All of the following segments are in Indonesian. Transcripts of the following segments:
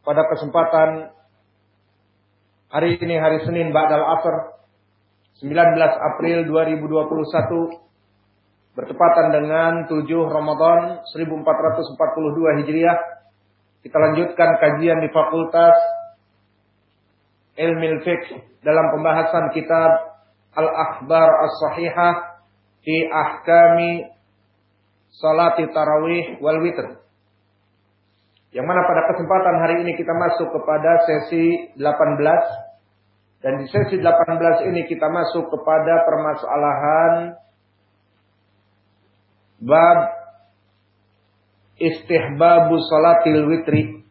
pada kesempatan hari ini hari Senin Ba'dal Asr 19 April 2021 bertepatan dengan 7 Ramadan 1442 Hijriah kita lanjutkan kajian di Fakultas Ilmu Fiqh dalam pembahasan kitab Al-Akhbar As-Sahihah di Ahkami Salati Tarawih wal Witr yang mana pada kesempatan hari ini kita masuk kepada sesi 18. Dan di sesi 18 ini kita masuk kepada permasalahan bab istihbabu salatil witri.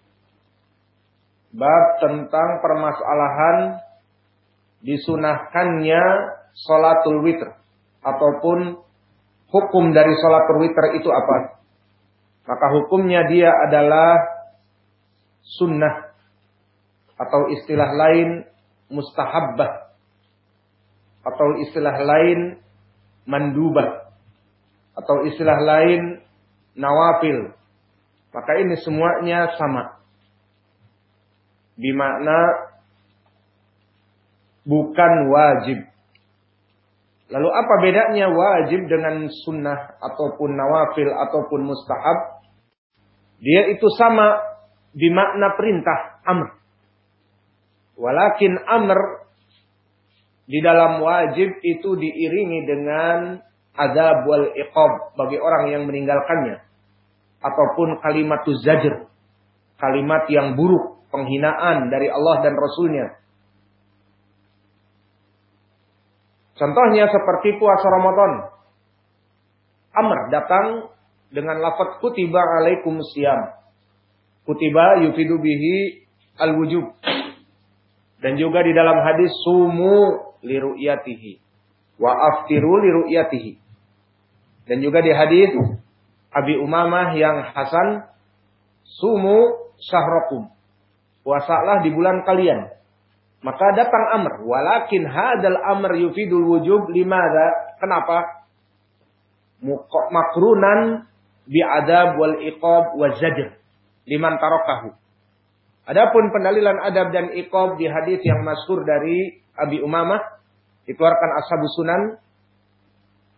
Bab tentang permasalahan disunahkannya salatul witr ataupun hukum dari salatul witr itu apa? Maka hukumnya dia adalah sunnah atau istilah lain mustahabbah atau istilah lain mandubah atau istilah lain nawafil. Maka ini semuanya sama. Bimakna bukan wajib. Lalu apa bedanya wajib dengan sunnah ataupun nawafil ataupun mustahab? Dia itu sama di makna perintah amr. Walakin amr di dalam wajib itu diiringi dengan adab wal iqab bagi orang yang meninggalkannya. Ataupun kalimat zajr. Kalimat yang buruk, penghinaan dari Allah dan Rasulnya. Contohnya seperti puasa Ramadan. Amr datang dengan lafaz kutiba alaikum siyam. Kutiba yufidu bihi al-wujub. Dan juga di dalam hadis sumu liru'yatihi wa aftiru liru'yatihi. Dan juga di hadis Abi Umamah yang Hasan sumu syahrakum. Puasalah di bulan kalian. Maka datang amr. Walakin hadal amr yufidul wujub limada. Kenapa? Makrunan bi'adab wal iqab wa zajr liman tarakahu. Adapun pendalilan adab dan iqab di hadis yang masyhur dari Abi Umamah dikeluarkan Ashabu Sunan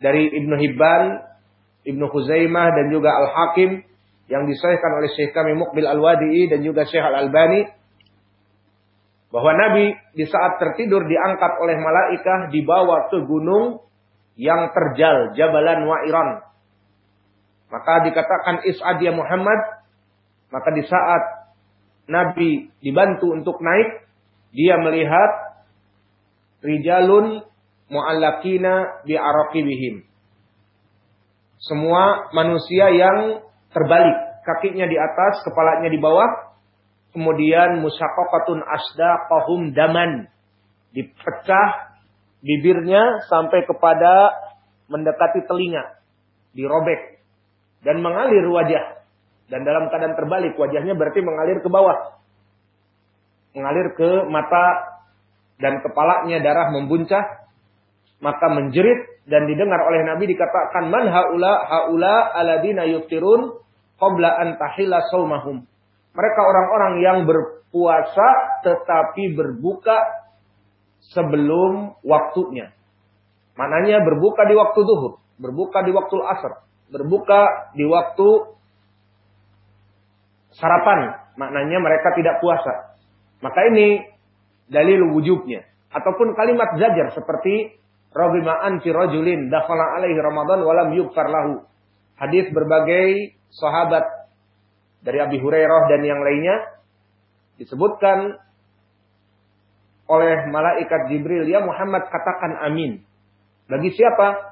dari Ibnu Hibban, Ibnu Khuzaimah dan juga Al-Hakim yang disahihkan oleh Syekh kami Muqbil Al-Wadi'i dan juga Syekh Al-Albani bahwa Nabi di saat tertidur diangkat oleh malaikat dibawa ke gunung yang terjal Jabalan Wa'iran maka dikatakan Is'ad ya Muhammad. Maka di saat Nabi dibantu untuk naik. Dia melihat rijalun mu'allakina bi'araqibihim. Semua manusia yang terbalik. Kakinya di atas, kepalanya di bawah. Kemudian musyaqaqatun asdaqahum daman. Dipecah bibirnya sampai kepada mendekati telinga. Dirobek dan mengalir wajah. Dan dalam keadaan terbalik wajahnya berarti mengalir ke bawah. Mengalir ke mata dan kepalanya darah membuncah. Maka menjerit dan didengar oleh Nabi dikatakan man haula haula aladina yuftirun qabla an tahila saumahum. Mereka orang-orang yang berpuasa tetapi berbuka sebelum waktunya. Maknanya berbuka di waktu duhur, berbuka di waktu asar berbuka di waktu sarapan. Maknanya mereka tidak puasa. Maka ini dalil wujubnya. Ataupun kalimat zajar seperti Rogima anti rajulin dakhala alaihi Ramadan walam yukfar lahu. Hadis berbagai sahabat dari Abi Hurairah dan yang lainnya disebutkan oleh malaikat Jibril, "Ya Muhammad, katakan amin." Bagi siapa?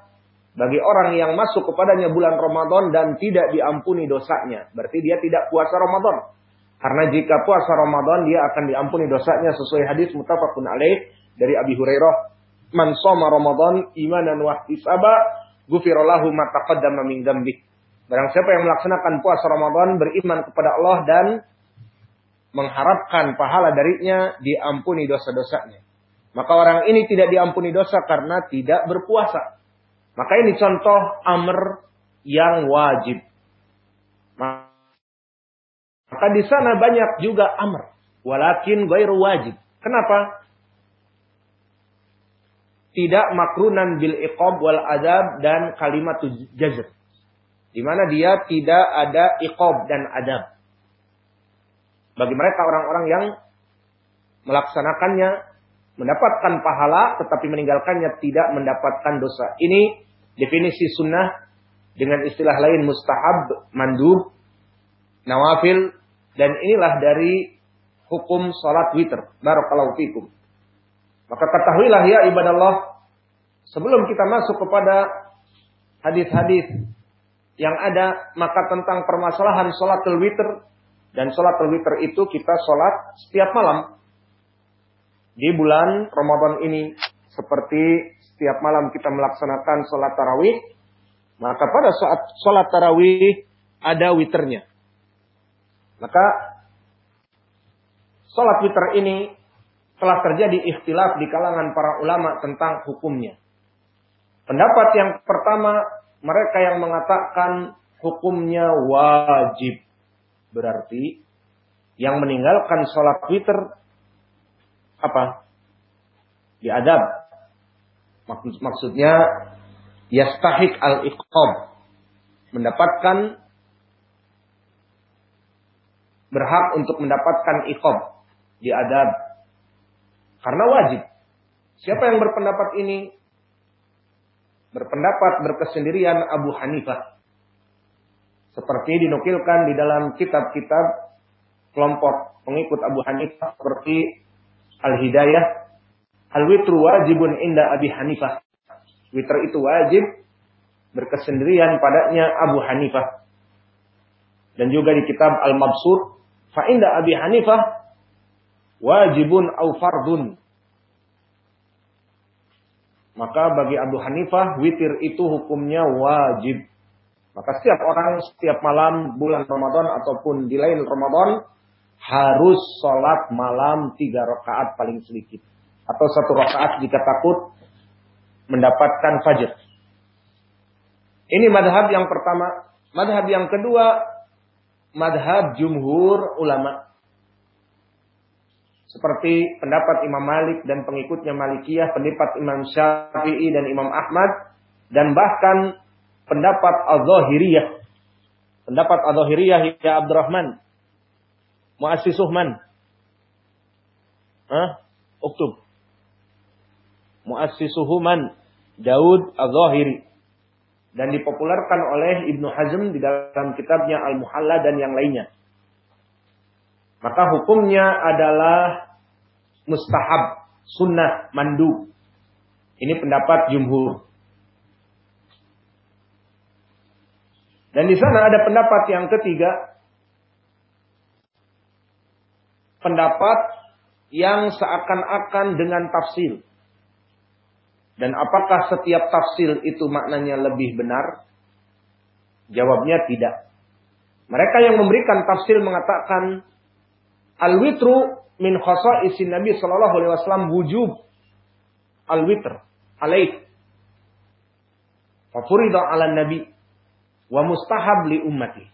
Bagi orang yang masuk kepadanya bulan Ramadan dan tidak diampuni dosanya. Berarti dia tidak puasa Ramadan. Karena jika puasa Ramadan dia akan diampuni dosanya sesuai hadis mutafakun alaih dari Abi Hurairah. Man soma Ramadan imanan wa isaba gufirallahu ma taqaddama min dzambih. Barang siapa yang melaksanakan puasa Ramadan beriman kepada Allah dan mengharapkan pahala darinya diampuni dosa-dosanya. Maka orang ini tidak diampuni dosa karena tidak berpuasa. Maka ini contoh amr yang wajib. Maka di sana banyak juga amr. Walakin gairu wajib. Kenapa? Tidak makrunan bil iqab wal adab dan kalimat jazr. Di mana dia tidak ada iqab dan adab. Bagi mereka orang-orang yang melaksanakannya mendapatkan pahala tetapi meninggalkannya tidak mendapatkan dosa. Ini definisi sunnah dengan istilah lain mustahab, mandub, nawafil dan inilah dari hukum salat witir. Barakallahu fikum. Maka ketahuilah ya ibadah Allah, sebelum kita masuk kepada hadis-hadis yang ada, maka tentang permasalahan salatul witir dan salatul witir itu kita salat setiap malam. Di bulan Ramadan ini seperti setiap malam kita melaksanakan salat tarawih, maka pada saat salat tarawih ada witernya. Maka sholat witir ini telah terjadi ikhtilaf di kalangan para ulama tentang hukumnya. Pendapat yang pertama, mereka yang mengatakan hukumnya wajib. Berarti yang meninggalkan sholat witir apa? Diadab. Maksudnya yastahik al-iqab. Mendapatkan berhak untuk mendapatkan iqab di adab. Karena wajib. Siapa yang berpendapat ini? Berpendapat berkesendirian Abu Hanifah. Seperti dinukilkan di dalam kitab-kitab kelompok pengikut Abu Hanifah seperti Al-Hidayah. Al-Witru wajibun inda Abi Hanifah. Witr itu wajib berkesendirian padanya Abu Hanifah. Dan juga di kitab Al-Mabsur Fa inda Abi Hanifah wajibun au fardun. Maka bagi Abu Hanifah witir itu hukumnya wajib. Maka setiap orang setiap malam bulan Ramadan ataupun di lain Ramadan harus sholat malam tiga rakaat paling sedikit. Atau satu rakaat jika takut mendapatkan fajr. Ini madhab yang pertama. Madhab yang kedua, madhab jumhur ulama. Seperti pendapat Imam Malik dan pengikutnya Malikiyah, pendapat Imam Syafi'i dan Imam Ahmad, dan bahkan pendapat Al-Zahiriyah. Pendapat Al-Zahiriyah ya Abdurrahman. Mu'assisuhman. Hah? Uktub. Mu'assisuhuman. Daud Al-Zahiri dan dipopulerkan oleh Ibnu Hazm di dalam kitabnya Al-Muhalla dan yang lainnya. Maka hukumnya adalah mustahab, sunnah, mandu. Ini pendapat jumhur. Dan di sana ada pendapat yang ketiga. Pendapat yang seakan-akan dengan tafsir. Dan apakah setiap tafsir itu maknanya lebih benar? Jawabnya tidak. Mereka yang memberikan tafsir mengatakan al-witru min isi Nabi sallallahu alaihi wasallam wujub al-witr alaih. Fafurida ala Nabi wa mustahab li ummati.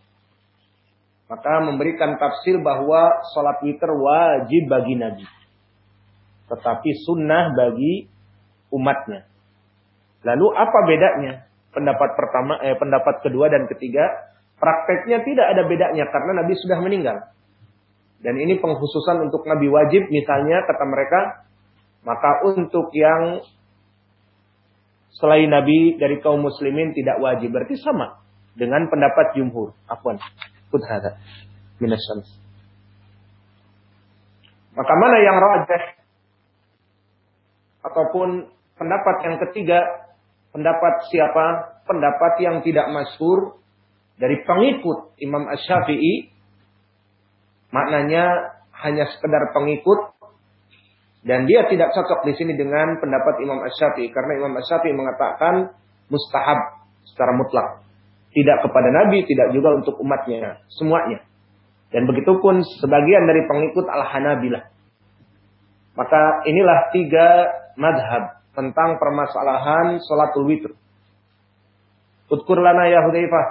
Maka memberikan tafsir bahwa salat witr wajib bagi Nabi. Tetapi sunnah bagi umatnya. Lalu apa bedanya? Pendapat pertama, eh, pendapat kedua dan ketiga, prakteknya tidak ada bedanya karena Nabi sudah meninggal. Dan ini penghususan untuk Nabi wajib misalnya kata mereka, maka untuk yang selain Nabi dari kaum muslimin tidak wajib. Berarti sama dengan pendapat jumhur. Afwan. Kudhada. Minasyams. Maka mana yang rajah ataupun pendapat yang ketiga, pendapat siapa? Pendapat yang tidak masyhur dari pengikut Imam Ash-Syafi'i. maknanya hanya sekedar pengikut dan dia tidak cocok di sini dengan pendapat Imam Asy-Syafi'i karena Imam Asy-Syafi'i mengatakan mustahab secara mutlak. Tidak kepada Nabi, tidak juga untuk umatnya, semuanya. Dan begitu pun sebagian dari pengikut Al-Hanabilah. Maka inilah tiga madhab tentang permasalahan sholatul witr. Udkur lana ya Hudzaifah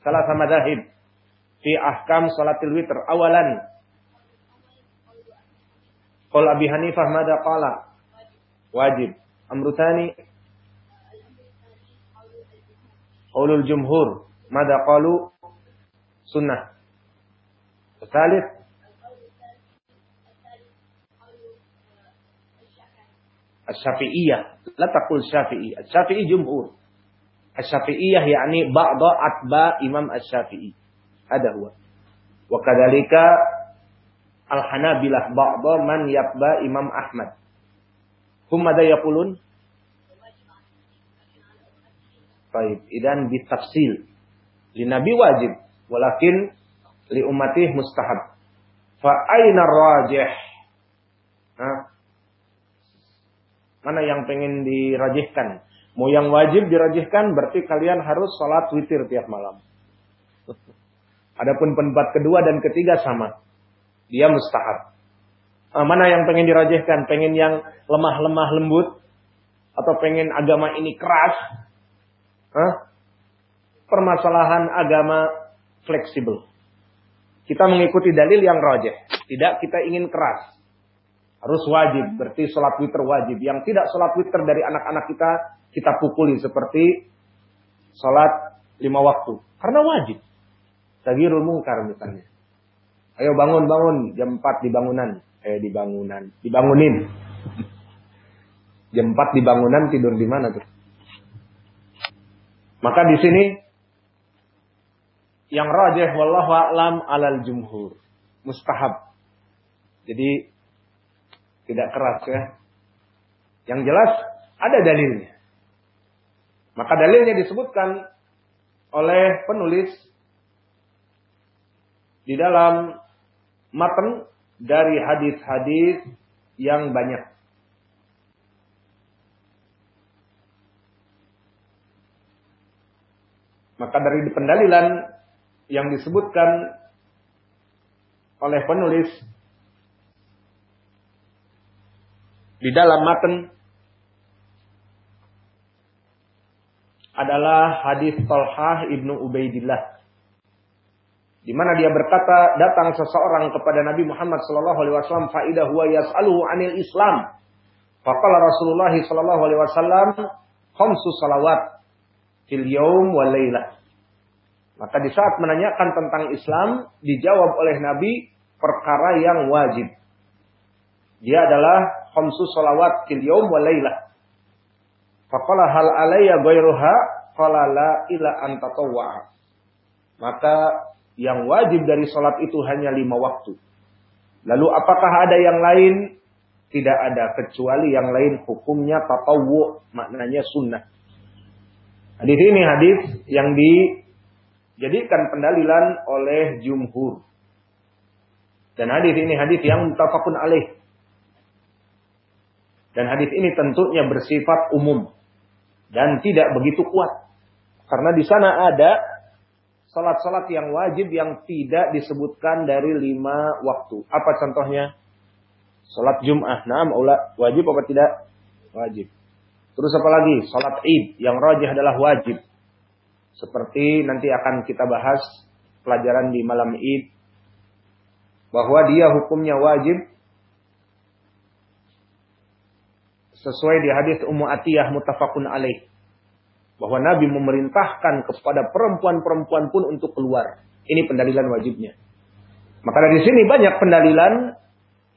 salah sama dahib fi ahkam sholatul witr. Awalan Qul Abi Hanifah mada qala? Wajib. Amru tani Qaulul jumhur mada qalu sunnah. As-Syafi'iyah, la taqul Syafi'i. As-Syafi'i jumhur. As-Syafi'iyah yakni ba'da atba Imam As-Syafi'i. Ada huwa. Wa kadzalika Al-Hanabilah ba'da man yatba Imam Ahmad. Hum ada yaqulun? Baik, idan bitafsil. Li nabi wajib, walakin li umatih mustahab. Fa aina rajih? Mana yang pengen dirajihkan? Mau yang wajib dirajihkan berarti kalian harus sholat witir tiap malam. Adapun pendapat kedua dan ketiga sama. Dia mustahab. Nah, mana yang pengen dirajihkan? Pengen yang lemah-lemah lembut? Atau pengen agama ini keras? Hah? Permasalahan agama fleksibel. Kita mengikuti dalil yang rojeh. Tidak kita ingin keras. Harus wajib. Berarti sholat witir wajib. Yang tidak sholat witir dari anak-anak kita, kita pukuli seperti sholat lima waktu. Karena wajib. Tagirul mungkar misalnya. Ayo bangun, bangun. Jam 4 di bangunan. Eh, di bangunan. Dibangunin. Jam 4 di bangunan tidur di mana tuh? Maka di sini yang rajih wallahu a'lam alal jumhur. Mustahab. Jadi tidak keras ya. Yang jelas ada dalilnya. Maka dalilnya disebutkan oleh penulis di dalam matan dari hadis-hadis yang banyak. Maka dari pendalilan yang disebutkan oleh penulis di dalam matan adalah hadis Talhah ibnu Ubaidillah. Di mana dia berkata datang seseorang kepada Nabi Muhammad sallallahu alaihi wasallam faidah huwa yas'aluhu 'anil Islam. Faqala Rasulullah sallallahu alaihi wasallam khamsu salawat fil yaum wal lailah maka di saat menanyakan tentang Islam, dijawab oleh Nabi perkara yang wajib. Dia adalah khamsu salawat fil yaum wa laylah. Faqala hal alayya ghairuha qala la ila an Maka yang wajib dari salat itu hanya lima waktu. Lalu apakah ada yang lain? Tidak ada kecuali yang lain hukumnya tatawwu, maknanya sunnah. Hadis ini hadis yang di jadikan pendalilan oleh jumhur. Dan hadis ini hadis yang mutafakun alaih. Dan hadis ini tentunya bersifat umum dan tidak begitu kuat. Karena di sana ada salat-salat yang wajib yang tidak disebutkan dari lima waktu. Apa contohnya? Salat Jum'ah. Nah, wajib apa tidak? Wajib. Terus apa lagi? Salat Id yang rajih adalah wajib. Seperti nanti akan kita bahas pelajaran di malam Id bahwa dia hukumnya wajib sesuai di hadis Ummu Atiyah mutafakun alaih bahwa Nabi memerintahkan kepada perempuan-perempuan pun untuk keluar. Ini pendalilan wajibnya. Maka dari sini banyak pendalilan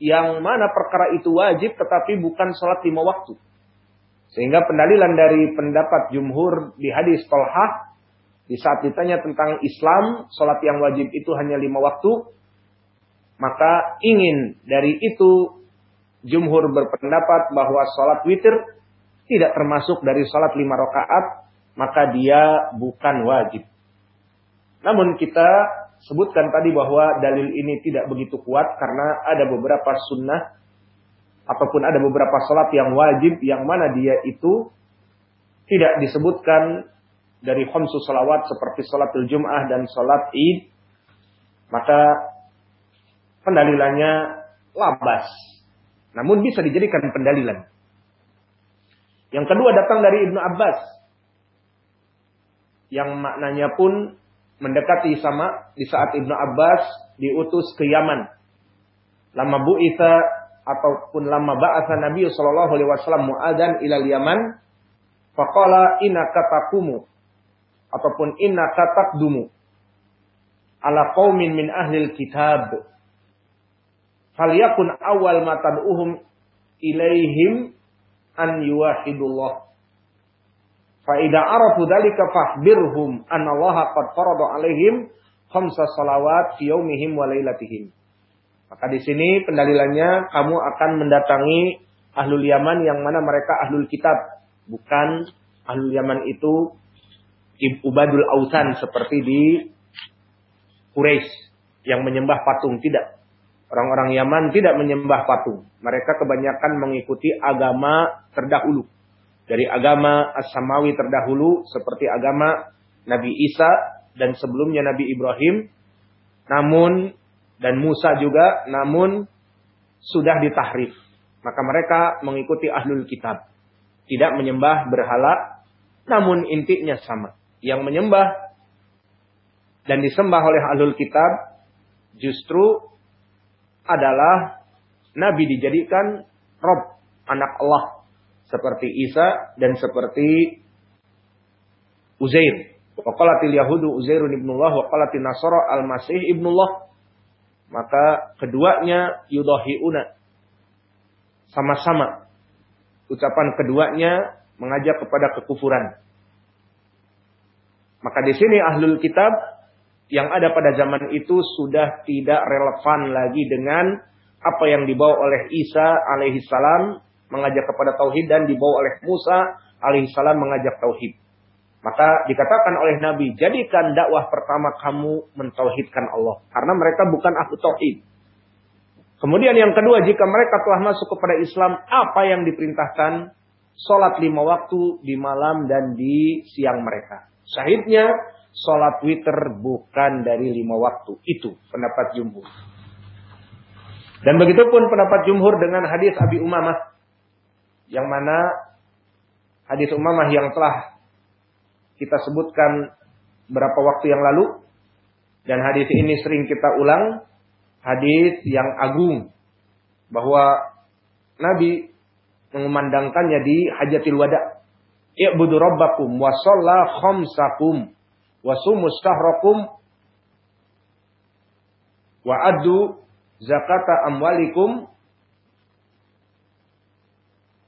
yang mana perkara itu wajib tetapi bukan sholat lima waktu. Sehingga pendalilan dari pendapat jumhur di hadis Tolhah di saat ditanya tentang Islam, sholat yang wajib itu hanya lima waktu, maka ingin dari itu jumhur berpendapat bahwa sholat witir tidak termasuk dari sholat lima rakaat, maka dia bukan wajib. Namun kita sebutkan tadi bahwa dalil ini tidak begitu kuat karena ada beberapa sunnah ataupun ada beberapa salat yang wajib yang mana dia itu tidak disebutkan dari khamsu salawat seperti salatul jum'ah dan salat id maka pendalilannya labas namun bisa dijadikan pendalilan. Yang kedua datang dari Ibnu Abbas. Yang maknanya pun mendekati sama di saat Ibnu Abbas diutus ke Yaman. Lama bu'itha ataupun lama ba'atha Nabi sallallahu alaihi wasallam muadzan ila Yaman. Faqala innaka taqumu ataupun innaka taqdumu ala qaumin min ahli kitab falyakun awal ma tad'uhum ilaihim an yuwahidullah Fa idza arafu dzalika fahbirhum anna Allah qad farada alaihim khamsa salawat fi yaumihim wa lailatihim. Maka di sini pendalilannya kamu akan mendatangi ahlul Yaman yang mana mereka ahlul kitab, bukan ahlul Yaman itu ubadul ausan seperti di Quraisy yang menyembah patung tidak. Orang-orang Yaman tidak menyembah patung. Mereka kebanyakan mengikuti agama terdahulu. Dari agama As-Samawi terdahulu seperti agama Nabi Isa dan sebelumnya Nabi Ibrahim. Namun dan Musa juga namun sudah ditahrif. Maka mereka mengikuti ahlul kitab. Tidak menyembah berhala namun intinya sama. Yang menyembah dan disembah oleh ahlul kitab justru adalah nabi dijadikan rob anak Allah seperti Isa dan seperti Uzair. Waqalatil Yahudu Uzairun ibnullah waqalatil Nasara al-Masih ibnullah. Maka keduanya yudahiuna. Sama-sama. Ucapan keduanya mengajak kepada kekufuran. Maka di sini ahlul kitab yang ada pada zaman itu sudah tidak relevan lagi dengan apa yang dibawa oleh Isa alaihi salam mengajak kepada tauhid dan dibawa oleh Musa alaihissalam mengajak tauhid. Maka dikatakan oleh Nabi, jadikan dakwah pertama kamu mentauhidkan Allah. Karena mereka bukan ahli tauhid. Kemudian yang kedua, jika mereka telah masuk kepada Islam, apa yang diperintahkan? Sholat lima waktu di malam dan di siang mereka. Syahidnya, sholat witir bukan dari lima waktu. Itu pendapat jumhur. Dan begitupun pendapat jumhur dengan hadis Abi Umamah yang mana hadis Umamah yang telah kita sebutkan berapa waktu yang lalu dan hadis ini sering kita ulang hadis yang agung bahwa Nabi mengumandangkannya di Hajatil Wada. I'budu rabbakum wa shalla khamsakum wa sumustahrakum wa addu zakata amwalikum.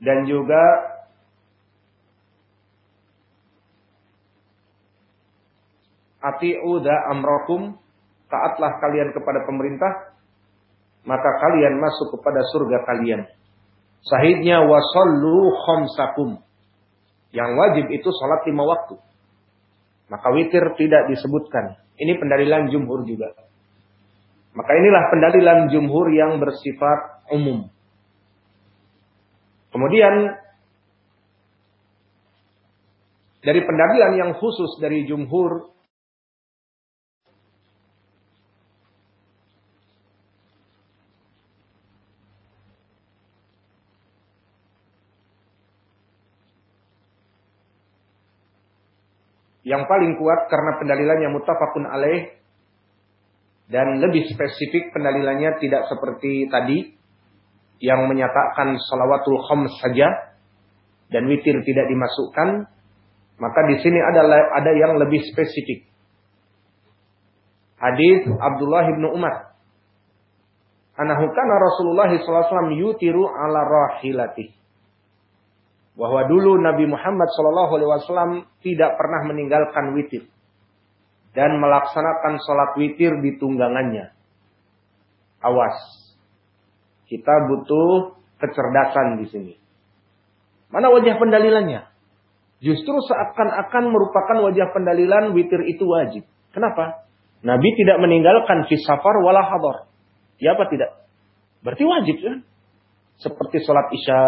Dan juga ati'u amrakum. Taatlah kalian kepada pemerintah. Maka kalian masuk kepada surga kalian. Sahidnya wasallu khamsakum. Yang wajib itu salat lima waktu maka witir tidak disebutkan. Ini pendalilan jumhur juga. Maka inilah pendalilan jumhur yang bersifat umum. Kemudian dari pendalilan yang khusus dari jumhur yang paling kuat karena pendalilannya mutafakun alaih dan lebih spesifik pendalilannya tidak seperti tadi yang menyatakan salawatul khams saja dan witir tidak dimasukkan, maka di sini adalah ada yang lebih spesifik. Hadis Abdullah bin Umar. Anahu kana Rasulullah SAW yutiru ala rahilati. Bahwa dulu Nabi Muhammad SAW tidak pernah meninggalkan witir. Dan melaksanakan sholat witir di tunggangannya. Awas. Kita butuh kecerdasan di sini. Mana wajah pendalilannya? Justru seakan-akan merupakan wajah pendalilan witir itu wajib. Kenapa? Nabi tidak meninggalkan fi safar wala hadar. Ya apa tidak? Berarti wajib kan? Seperti sholat isya,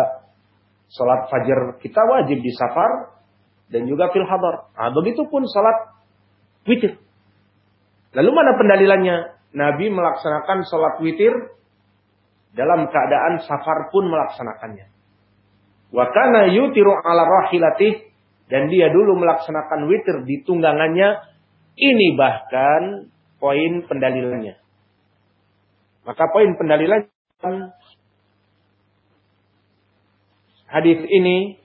sholat fajar kita wajib di safar dan juga fil hadar. Nah, begitupun sholat witir. Lalu mana pendalilannya? Nabi melaksanakan sholat witir dalam keadaan safar pun melaksanakannya. Wa kana yutiru ala rahilatih dan dia dulu melaksanakan witir di tunggangannya. Ini bahkan poin pendalilannya. Maka poin pendalilan hadis ini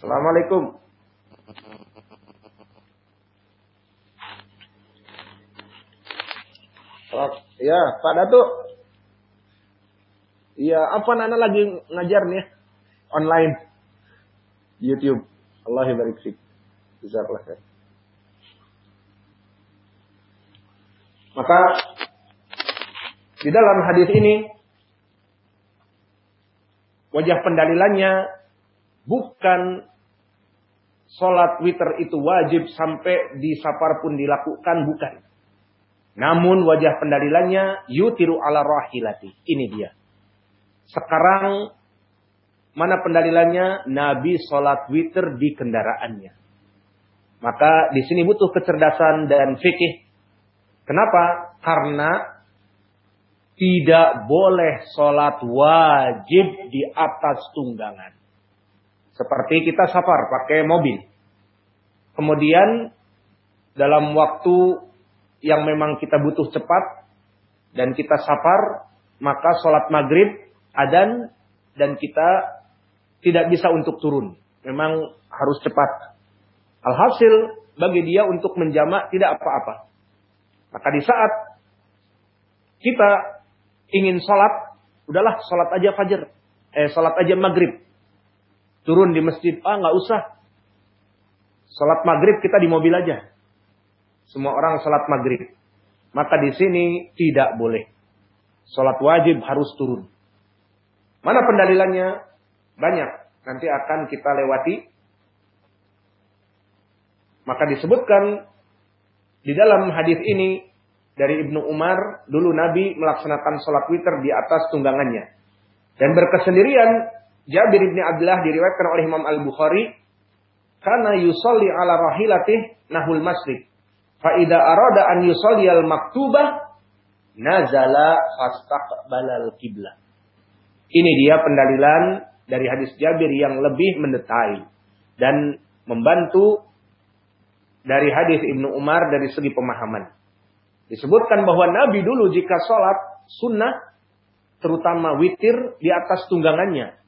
Assalamualaikum. Ya, Pak Datuk. Iya, apa Nana lagi ngajar nih? Online. YouTube. Allah barik fik. Jazakallah khair. Maka di dalam hadis ini wajah pendalilannya bukan sholat witir itu wajib sampai di safar pun dilakukan bukan. Namun wajah pendalilannya yutiru ala rahilati. Ini dia. Sekarang mana pendalilannya? Nabi sholat witir di kendaraannya. Maka di sini butuh kecerdasan dan fikih. Kenapa? Karena tidak boleh sholat wajib di atas tunggangan. Seperti kita safar pakai mobil. Kemudian dalam waktu yang memang kita butuh cepat dan kita safar, maka sholat maghrib adan dan kita tidak bisa untuk turun. Memang harus cepat. Alhasil bagi dia untuk menjamak tidak apa-apa. Maka di saat kita ingin sholat, udahlah sholat aja fajar, eh sholat aja maghrib. Turun di masjid, ah nggak usah. Sholat maghrib kita di mobil aja semua orang salat maghrib. Maka di sini tidak boleh. Salat wajib harus turun. Mana pendalilannya? Banyak. Nanti akan kita lewati. Maka disebutkan di dalam hadis ini dari Ibnu Umar, dulu Nabi melaksanakan sholat witir di atas tunggangannya. Dan berkesendirian, Jabir ibni Abdullah diriwayatkan oleh Imam Al-Bukhari, karena yusalli ala rahilatih nahul masjid. Faida arada an yusalliyal maktubah nazala fastaqbalal kiblah. Ini dia pendalilan dari hadis Jabir yang lebih mendetail dan membantu dari hadis Ibnu Umar dari segi pemahaman. Disebutkan bahwa Nabi dulu jika sholat sunnah, terutama witir di atas tunggangannya,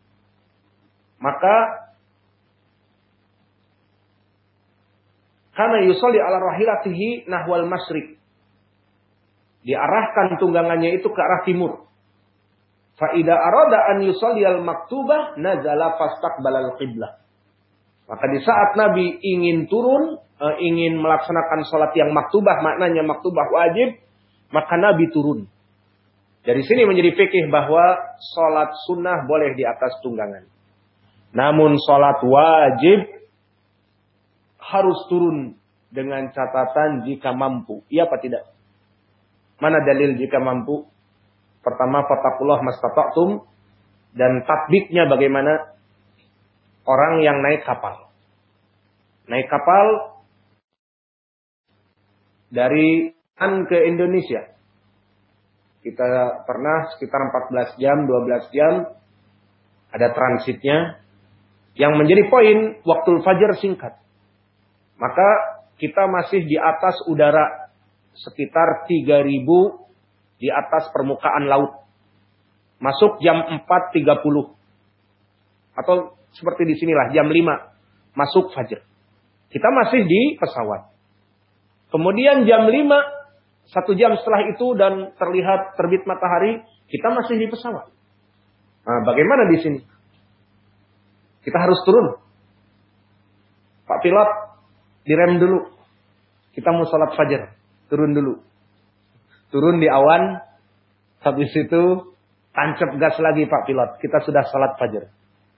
maka Karena yusolli ala rahilatihi nahwal masrik. Diarahkan tunggangannya itu ke arah timur. Fa'ida arada an yusolli al maktubah nazala balal qiblah. Maka di saat Nabi ingin turun, eh, ingin melaksanakan sholat yang maktubah, maknanya maktubah wajib, maka Nabi turun. Dari sini menjadi fikih bahwa sholat sunnah boleh di atas tunggangan. Namun sholat wajib harus turun dengan catatan jika mampu. Iya apa tidak? Mana dalil jika mampu? Pertama, fatakullah mastata'tum. Dan tatbiknya bagaimana? Orang yang naik kapal. Naik kapal dari An ke Indonesia. Kita pernah sekitar 14 jam, 12 jam. Ada transitnya. Yang menjadi poin, waktu fajar singkat. Maka kita masih di atas udara sekitar 3000 di atas permukaan laut. Masuk jam 4.30. Atau seperti di sinilah jam 5 masuk fajar. Kita masih di pesawat. Kemudian jam 5 satu jam setelah itu dan terlihat terbit matahari, kita masih di pesawat. Nah, bagaimana di sini? Kita harus turun. Pak pilot, direm dulu. Kita mau sholat fajar, turun dulu. Turun di awan, habis itu tancap gas lagi Pak Pilot. Kita sudah sholat fajar.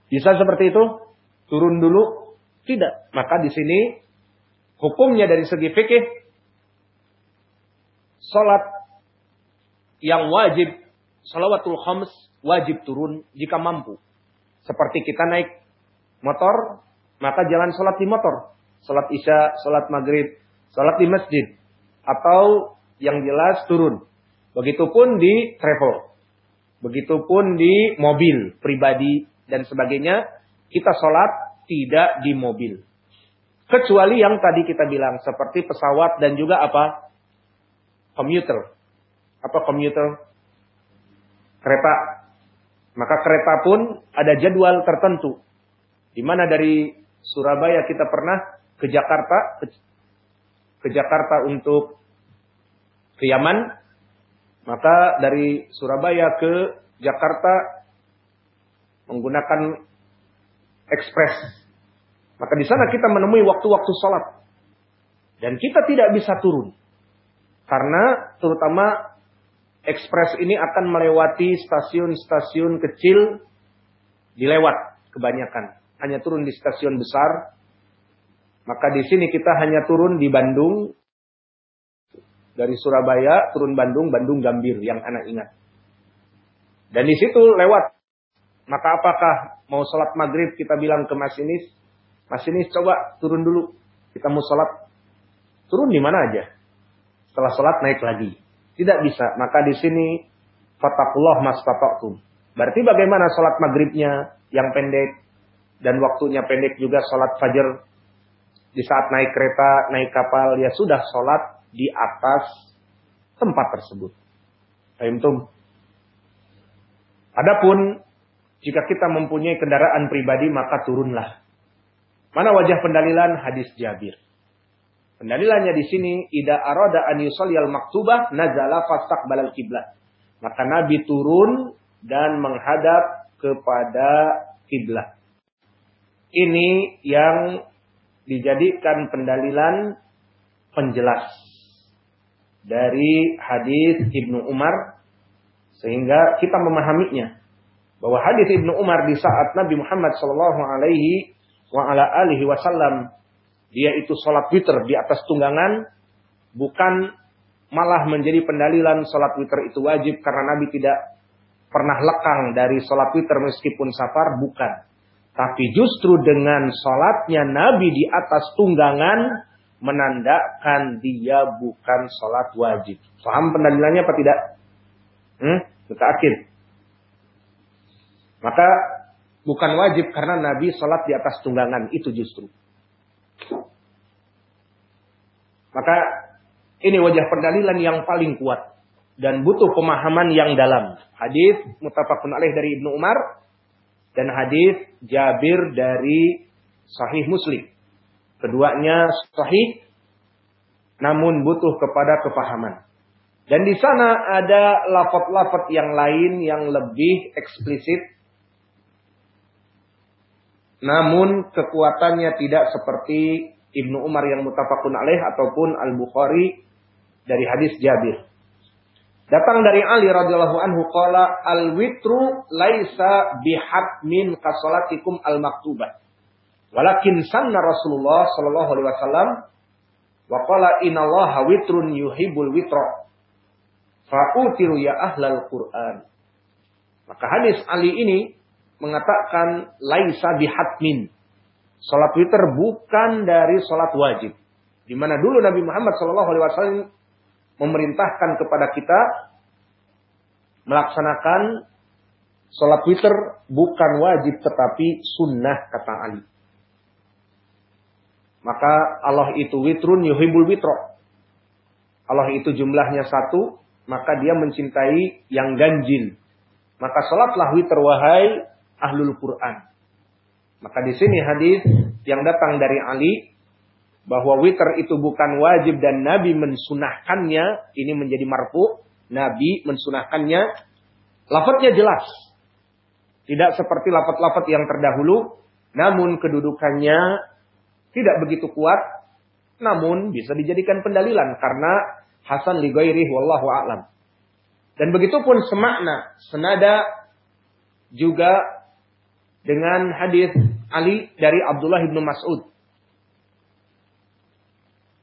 Bisa seperti itu? Turun dulu? Tidak. Maka di sini Hukumnya dari segi fikih, salat yang wajib, salawatul khams wajib turun jika mampu. Seperti kita naik motor, maka jangan salat di motor. Salat isya, salat maghrib, salat di masjid. Atau yang jelas turun. Begitupun di travel. Begitupun di mobil pribadi dan sebagainya. Kita sholat tidak di mobil. Kecuali yang tadi kita bilang seperti pesawat dan juga apa? Komuter. Apa komuter? Kereta. Maka kereta pun ada jadwal tertentu. Di mana dari Surabaya kita pernah ke Jakarta, ke, ke Jakarta untuk ke Yaman, maka dari Surabaya ke Jakarta menggunakan ekspres maka di sana kita menemui waktu-waktu sholat. Dan kita tidak bisa turun. Karena terutama ekspres ini akan melewati stasiun-stasiun kecil dilewat kebanyakan. Hanya turun di stasiun besar. Maka di sini kita hanya turun di Bandung. Dari Surabaya turun Bandung, Bandung Gambir yang anak ingat. Dan di situ lewat. Maka apakah mau sholat maghrib kita bilang ke masinis, Mas ini coba turun dulu. Kita mau sholat. Turun di mana aja. Setelah sholat naik lagi. Tidak bisa. Maka di sini fatakullah mas fatakum. Berarti bagaimana sholat maghribnya yang pendek dan waktunya pendek juga sholat fajar di saat naik kereta, naik kapal, ya sudah sholat di atas tempat tersebut. Fahimtum? Adapun jika kita mempunyai kendaraan pribadi maka turunlah Mana wajah pendalilan hadis Jabir? Pendalilannya di sini ida arada an yusalliyal maktubah nazala balal kiblat. Maka Nabi turun dan menghadap kepada kiblat. Ini yang dijadikan pendalilan penjelas dari hadis Ibnu Umar sehingga kita memahaminya bahwa hadis Ibnu Umar di saat Nabi Muhammad Shallallahu alaihi wa ala alihi wasallam dia itu sholat witir di atas tunggangan bukan malah menjadi pendalilan sholat witir itu wajib karena Nabi tidak pernah lekang dari sholat witir meskipun safar bukan tapi justru dengan sholatnya Nabi di atas tunggangan menandakan dia bukan sholat wajib. Paham pendalilannya apa tidak? Hmm? akhir. Maka Bukan wajib karena Nabi sholat di atas tunggangan. Itu justru. Maka ini wajah pendalilan yang paling kuat. Dan butuh pemahaman yang dalam. Hadis mutafakun alaih dari Ibnu Umar. Dan hadis Jabir dari Sahih Muslim. Keduanya sahih. Namun butuh kepada kepahaman. Dan di sana ada lafat-lafat yang lain yang lebih eksplisit namun kekuatannya tidak seperti Ibnu Umar yang mutafakun alaih ataupun Al-Bukhari dari hadis Jabir. Datang dari Ali radhiyallahu anhu qala al-witru laisa bihatmin kasolatikum al-maktubah. Walakin sanna Rasulullah sallallahu alaihi wasallam wa qala innallaha witrun yuhibbul witra. Fa'utiru ya ahlal Qur'an. Maka hadis Ali ini mengatakan laisa bihatmin. Salat witir bukan dari salat wajib. Di mana dulu Nabi Muhammad SAW memerintahkan kepada kita melaksanakan salat witir bukan wajib tetapi sunnah kata Ali. Maka Allah itu witrun yuhibbul witro. Allah itu jumlahnya satu, maka dia mencintai yang ganjil. Maka salatlah witir wahai ahlul Quran. Maka di sini hadis yang datang dari Ali bahwa witir itu bukan wajib dan Nabi mensunahkannya, ini menjadi marfu, Nabi mensunahkannya, lafadznya jelas. Tidak seperti lafad-lafad yang terdahulu, namun kedudukannya tidak begitu kuat, namun bisa dijadikan pendalilan karena Hasan li wallahu a'lam. Dan begitu pun semakna, senada juga dengan hadis Ali dari Abdullah bin Mas'ud.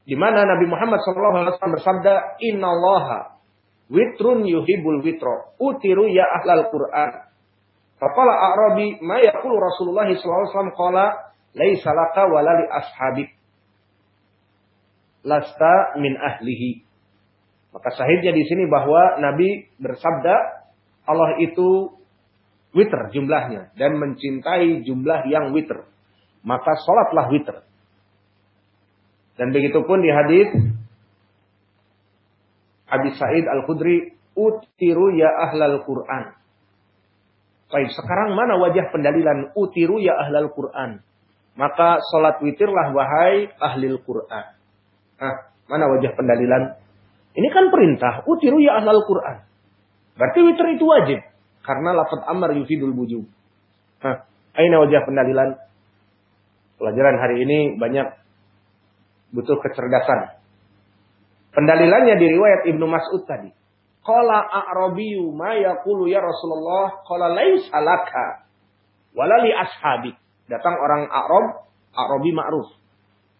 di mana Nabi Muhammad SAW bersabda, Inna Allah witrun yuhibul witro, utiru ya ahlal Qur'an. Faqala Arabi, ma yakulu Rasulullah SAW qala, laisa laka walali ashabik. Lasta min ahlihi. Maka sahihnya di sini bahwa Nabi bersabda, Allah itu witr jumlahnya dan mencintai jumlah yang witr. Maka sholatlah witr. Dan begitu pun di hadis Abi Sa'id Al-Khudri, utiru ya ahlal Quran. Baik, sekarang mana wajah pendalilan utiru ya ahlal Quran? Maka sholat witirlah wahai ahlil Quran. Nah, mana wajah pendalilan? Ini kan perintah, utiru ya ahlal Quran. Berarti witir itu wajib. Karena lafad amar yufidul wujub. Nah, aina wajah pendalilan? Pelajaran hari ini banyak butuh kecerdasan. Pendalilannya di riwayat Ibnu Mas'ud tadi. Qala a'rabiyyu ma yaqulu ya Rasulullah qala laisa laka wala li ashabik. Datang orang Arab, Arabi ma'ruf.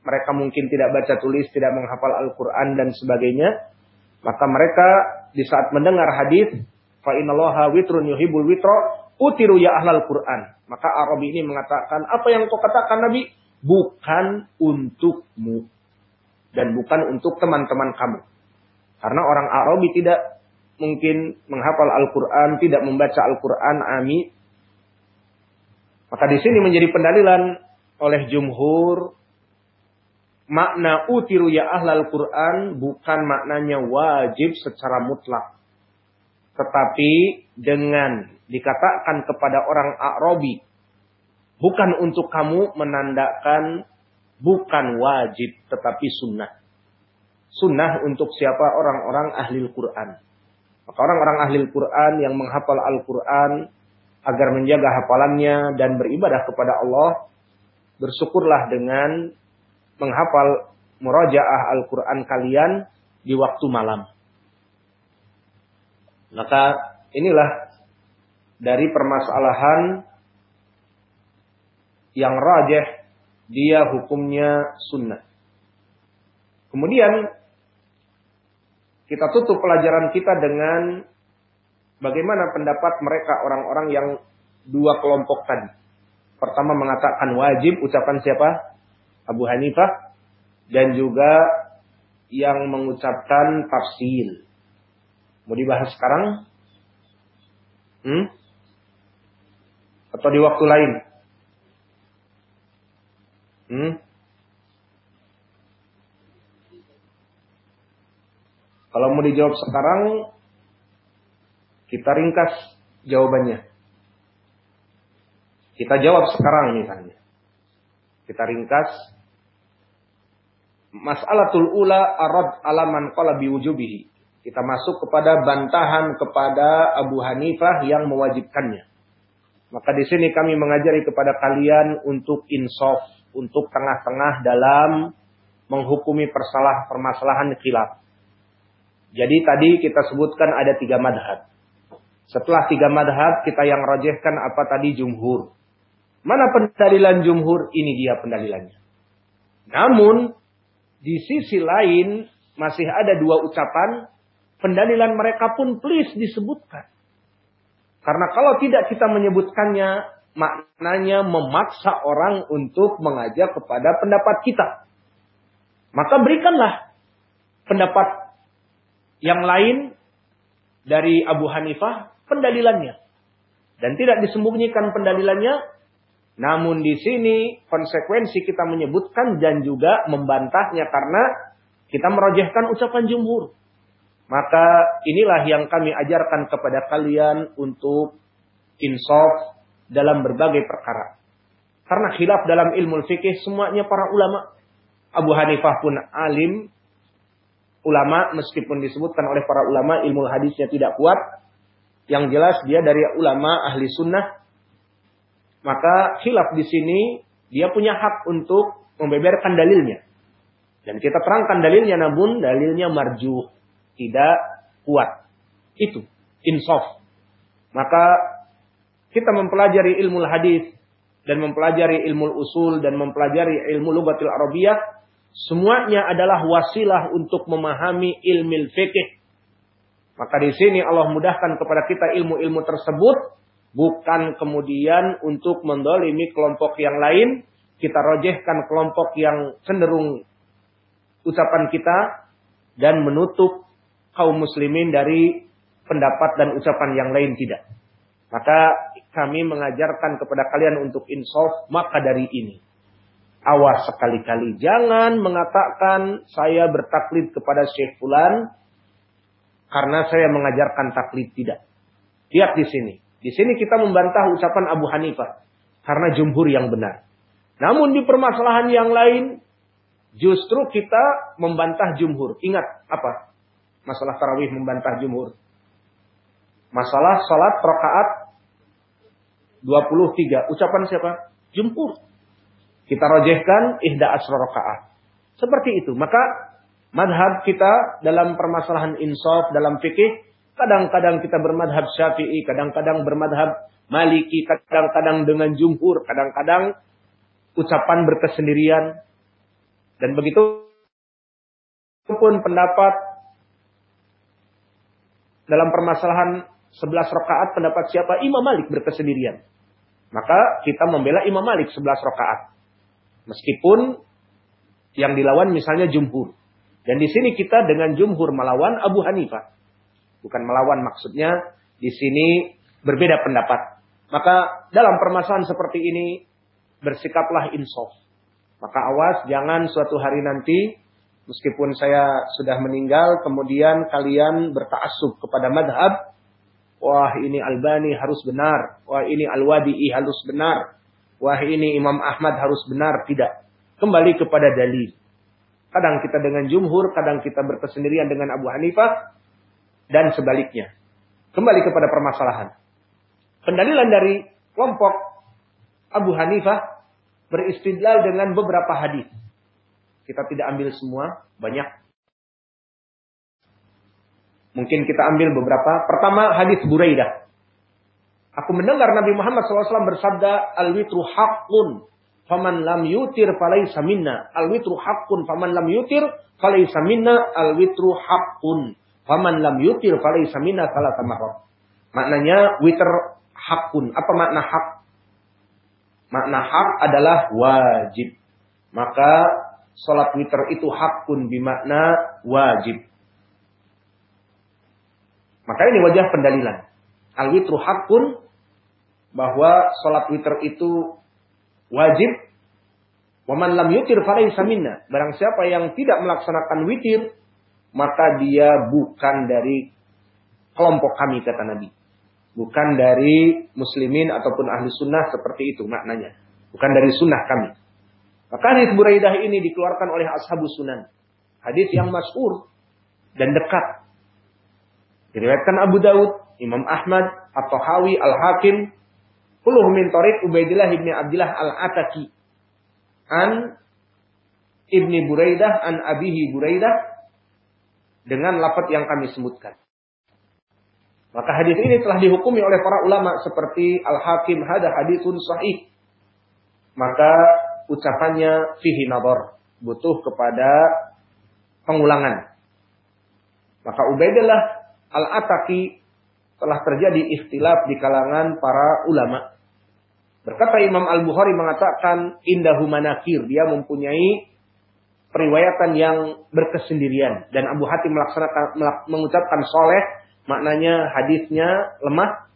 Mereka mungkin tidak baca tulis, tidak menghafal Al-Qur'an dan sebagainya. Maka mereka di saat mendengar hadis fa innallaha witrun yuhibbul witro utiru ya ahlal Qur'an. Maka Arabi ini mengatakan, apa yang kau katakan Nabi? Bukan untukmu dan bukan untuk teman-teman kamu. Karena orang Arabi tidak mungkin menghafal Al-Quran, tidak membaca Al-Quran, ami. Maka di sini menjadi pendalilan oleh jumhur makna utiru ya ahlal Quran bukan maknanya wajib secara mutlak. Tetapi dengan dikatakan kepada orang Arabi bukan untuk kamu menandakan bukan wajib tetapi sunnah. Sunnah untuk siapa orang-orang ahli Al-Quran. Maka orang-orang ahli Al-Quran yang menghafal Al-Quran agar menjaga hafalannya dan beribadah kepada Allah, bersyukurlah dengan menghafal murajaah Al-Quran kalian di waktu malam. Maka inilah dari permasalahan yang rajah dia hukumnya sunnah. Kemudian kita tutup pelajaran kita dengan bagaimana pendapat mereka orang-orang yang dua kelompok tadi. Pertama mengatakan wajib ucapan siapa? Abu Hanifah dan juga yang mengucapkan tafsil. Mau dibahas sekarang? Hmm? Atau di waktu lain? Hmm? Kalau mau dijawab sekarang, kita ringkas jawabannya. Kita jawab sekarang misalnya. Kita ringkas. Mas'alatul ula arad alaman qala biwujubihi. Kita masuk kepada bantahan kepada Abu Hanifah yang mewajibkannya. Maka di sini kami mengajari kepada kalian untuk insaf untuk tengah-tengah dalam menghukumi persalah permasalahan khilaf. Jadi tadi kita sebutkan ada tiga madhab. Setelah tiga madhab kita yang rojehkan apa tadi jumhur. Mana pendalilan jumhur? Ini dia pendalilannya. Namun di sisi lain masih ada dua ucapan. Pendalilan mereka pun please disebutkan. Karena kalau tidak kita menyebutkannya, maknanya memaksa orang untuk mengajak kepada pendapat kita. Maka berikanlah pendapat yang lain dari Abu Hanifah pendalilannya. Dan tidak disembunyikan pendalilannya. Namun di sini konsekuensi kita menyebutkan dan juga membantahnya karena kita merojehkan ucapan jumhur. Maka inilah yang kami ajarkan kepada kalian untuk insaf dalam berbagai perkara. Karena khilaf dalam ilmu fikih semuanya para ulama. Abu Hanifah pun alim ulama meskipun disebutkan oleh para ulama ilmu hadisnya tidak kuat. Yang jelas dia dari ulama ahli sunnah. Maka khilaf di sini dia punya hak untuk membeberkan dalilnya. Dan kita terangkan dalilnya namun dalilnya marju. Tidak kuat. Itu insaf. Maka kita mempelajari ilmu hadis dan mempelajari ilmu usul dan mempelajari ilmu lugatil arabiyah Semuanya adalah wasilah untuk memahami ilmu fikih. Maka di sini Allah mudahkan kepada kita ilmu-ilmu tersebut bukan kemudian untuk mendolimi kelompok yang lain. Kita rojehkan kelompok yang cenderung ucapan kita dan menutup kaum muslimin dari pendapat dan ucapan yang lain tidak. Maka kami mengajarkan kepada kalian untuk insaf maka dari ini Awas sekali-kali. Jangan mengatakan saya bertaklid kepada Syekh Fulan karena saya mengajarkan taklid tidak. Lihat di sini. Di sini kita membantah ucapan Abu Hanifah karena jumhur yang benar. Namun di permasalahan yang lain justru kita membantah jumhur. Ingat apa? Masalah tarawih membantah jumhur. Masalah salat rakaat 23. Ucapan siapa? Jumhur. Kita rojehkan ihda asra rakaat. Seperti itu. Maka madhab kita dalam permasalahan insaf, dalam fikih, kadang-kadang kita bermadhab syafi'i, kadang-kadang bermadhab maliki, kadang-kadang dengan jumhur, kadang-kadang ucapan berkesendirian. Dan begitu pun pendapat dalam permasalahan 11 rakaat pendapat siapa? Imam Malik berkesendirian. Maka kita membela Imam Malik 11 rakaat. Meskipun yang dilawan misalnya jumhur. Dan di sini kita dengan jumhur melawan Abu Hanifah. Bukan melawan maksudnya di sini berbeda pendapat. Maka dalam permasalahan seperti ini bersikaplah insaf. Maka awas jangan suatu hari nanti meskipun saya sudah meninggal kemudian kalian bertaasub kepada madhab. Wah ini Albani harus benar. Wah ini Al-Wadi'i harus benar wah ini Imam Ahmad harus benar. Tidak. Kembali kepada dalil. Kadang kita dengan jumhur, kadang kita berkesendirian dengan Abu Hanifah, dan sebaliknya. Kembali kepada permasalahan. Pendalilan dari kelompok Abu Hanifah beristidlal dengan beberapa hadis. Kita tidak ambil semua, banyak. Mungkin kita ambil beberapa. Pertama hadis Buraidah. Aku mendengar Nabi Muhammad SAW bersabda, Al-witru haqqun, faman lam yutir falaysa minna. Al-witru haqqun, faman lam yutir falaysa minna. Al-witru haqqun, faman lam yutir falaysa minna salah marrat. Maknanya witr hakun. Apa makna hak? Makna hak adalah wajib. Maka sholat witr itu hakun bimakna wajib. Maka ini wajah pendalilan. Al-witru hakun bahwa sholat witir itu wajib. Waman lam yutir falaysa minna. Barang siapa yang tidak melaksanakan witir, maka dia bukan dari kelompok kami kata Nabi. Bukan dari muslimin ataupun ahli sunnah seperti itu maknanya. Bukan dari sunnah kami. Maka hadis Buraidah ini dikeluarkan oleh ashabu sunan. Hadis yang masyhur dan dekat. Diriwayatkan Abu Daud, Imam Ahmad, At-Tahawi, Al-Hakim, Puluh min Tariq Ubaidillah ibni Abdillah al-Ataki. An ibni Buraidah, an abihi Buraidah. Dengan lafaz yang kami sebutkan. Maka hadis ini telah dihukumi oleh para ulama seperti Al-Hakim hada hadisun sahih. Maka ucapannya fihi nador. Butuh kepada pengulangan. Maka Ubaidillah Al-Ataki telah terjadi ikhtilaf di kalangan para ulama. Berkata Imam Al-Bukhari mengatakan indahu manakir. Dia mempunyai periwayatan yang berkesendirian. Dan Abu Hatim melaksanakan, mengucapkan soleh. Maknanya hadisnya lemah.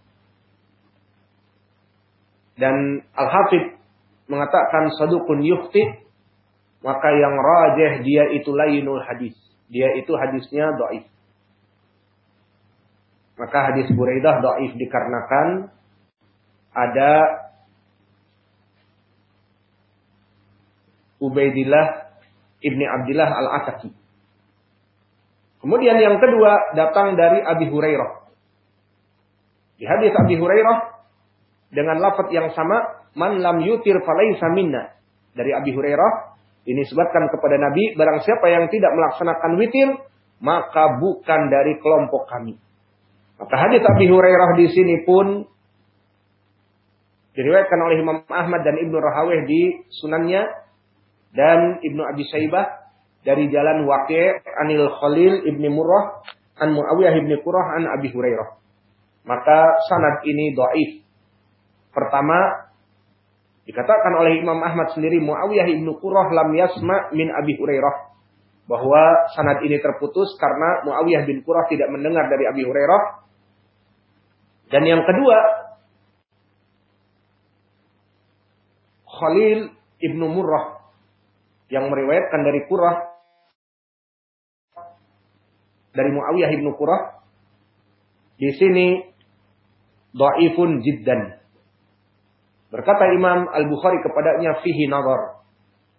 Dan Al-Hafid mengatakan sadukun yukti. Maka yang rajah dia itu layinul hadis. Dia itu hadisnya do'if. Maka hadis Buraidah do'if dikarenakan ada Ubaidillah ibni Abdillah al-Ataki. Kemudian yang kedua datang dari Abi Hurairah. Di hadis Abi Hurairah dengan lafaz yang sama, man lam yutir falaisa minna. Dari Abi Hurairah ini sebutkan kepada Nabi, barang siapa yang tidak melaksanakan witir, maka bukan dari kelompok kami. Maka hadis Abi Hurairah di sini pun diriwayatkan oleh Imam Ahmad dan Ibnu Rahawih di sunannya dan Ibnu Abi Saibah dari jalan Waqi' Anil Khalil Ibni Murrah an Muawiyah Ibni Qurrah an Abi Hurairah. Maka sanad ini dhaif. Pertama, dikatakan oleh Imam Ahmad sendiri Muawiyah Ibnu Qurrah lam yasma min Abi Hurairah bahwa sanad ini terputus karena Muawiyah bin Qurrah tidak mendengar dari Abi Hurairah. Dan yang kedua, Khalil ibnu Murrah yang meriwayatkan dari Qurrah dari Muawiyah ibnu Qurrah di sini dhaifun jiddan. Berkata Imam Al-Bukhari kepadanya fihi nazar.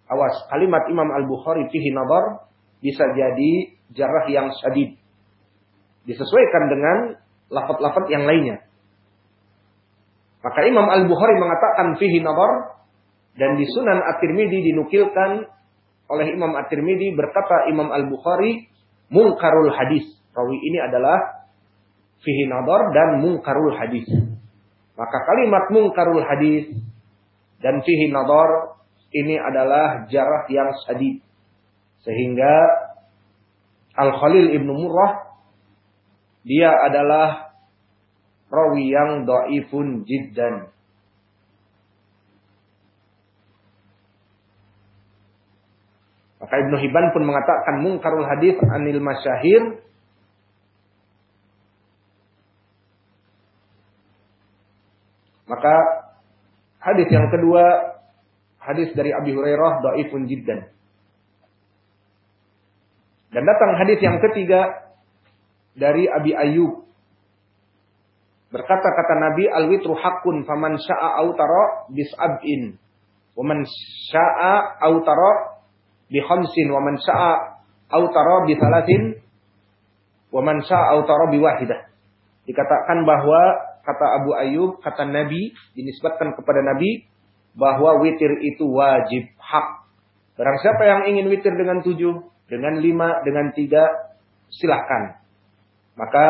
Awas, kalimat Imam Al-Bukhari fihi nazar bisa jadi jarah yang sadid. Disesuaikan dengan lafat-lafat yang lainnya. Maka Imam Al-Bukhari mengatakan fihi nabar dan di Sunan At-Tirmidzi dinukilkan oleh Imam At-Tirmidzi berkata Imam Al-Bukhari mungkarul hadis. Rawi ini adalah fihi nadar dan mungkarul hadis. Maka kalimat mungkarul hadis dan fihi nadar ini adalah jarah yang sadid. Sehingga Al-Khalil Ibnu Murrah dia adalah rawi yang dhaifun jiddan. Maka Ibnu Hibban pun mengatakan mungkarul hadis anil masyahir Maka hadis yang kedua hadis dari Abi Hurairah dhaifun jiddan. Dan datang hadis yang ketiga dari Abi Ayyub. Berkata kata Nabi al-witru hakun faman syaa autara bis'ab'in wa man syaa autara bi khamsin wa man syaa autara bi thalathin wa man syaa autara bi wahidah. Dikatakan bahwa kata Abu Ayyub, kata Nabi, dinisbatkan kepada Nabi bahwa witir itu wajib hak. Barang siapa yang ingin witir dengan tujuh, dengan lima, dengan tiga, silahkan. Maka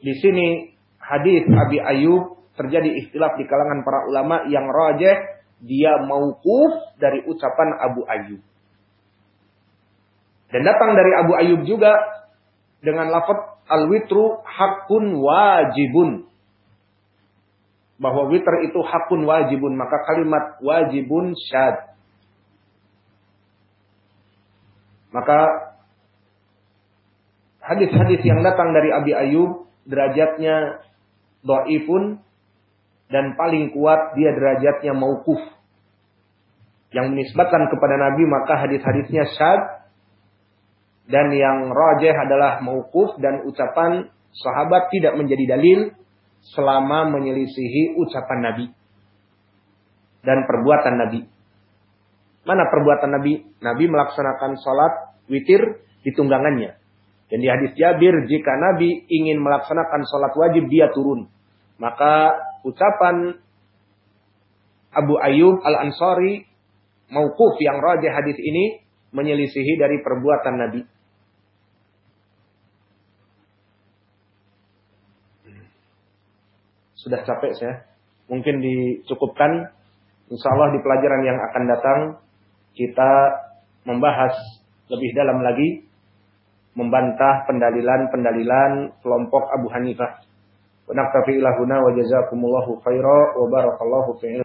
di sini hadis Abi Ayub terjadi istilah di kalangan para ulama yang rajih dia mauquf dari ucapan Abu Ayub. Dan datang dari Abu Ayub juga dengan lafaz al-witru hakun wajibun. Bahwa witr itu hakun wajibun, maka kalimat wajibun syad. Maka hadis-hadis yang datang dari Abi Ayub derajatnya dhaifun dan paling kuat dia derajatnya maukuf. Yang menisbatkan kepada Nabi maka hadis-hadisnya syad dan yang rajih adalah maukuf dan ucapan sahabat tidak menjadi dalil selama menyelisihi ucapan Nabi dan perbuatan Nabi. Mana perbuatan Nabi? Nabi melaksanakan sholat witir di tunggangannya. Dan di hadis Jabir, jika Nabi ingin melaksanakan sholat wajib, dia turun. Maka ucapan Abu Ayyub Al-Ansari maukuf yang rajih hadis ini menyelisihi dari perbuatan Nabi. Sudah capek saya. Mungkin dicukupkan. Insya Allah di pelajaran yang akan datang kita membahas lebih dalam lagi membantah pendalilan-pendalilan kelompok Abu Hanifah. Wa naktafi ilahuna wa jazakumullahu khaira wa barakallahu fi'il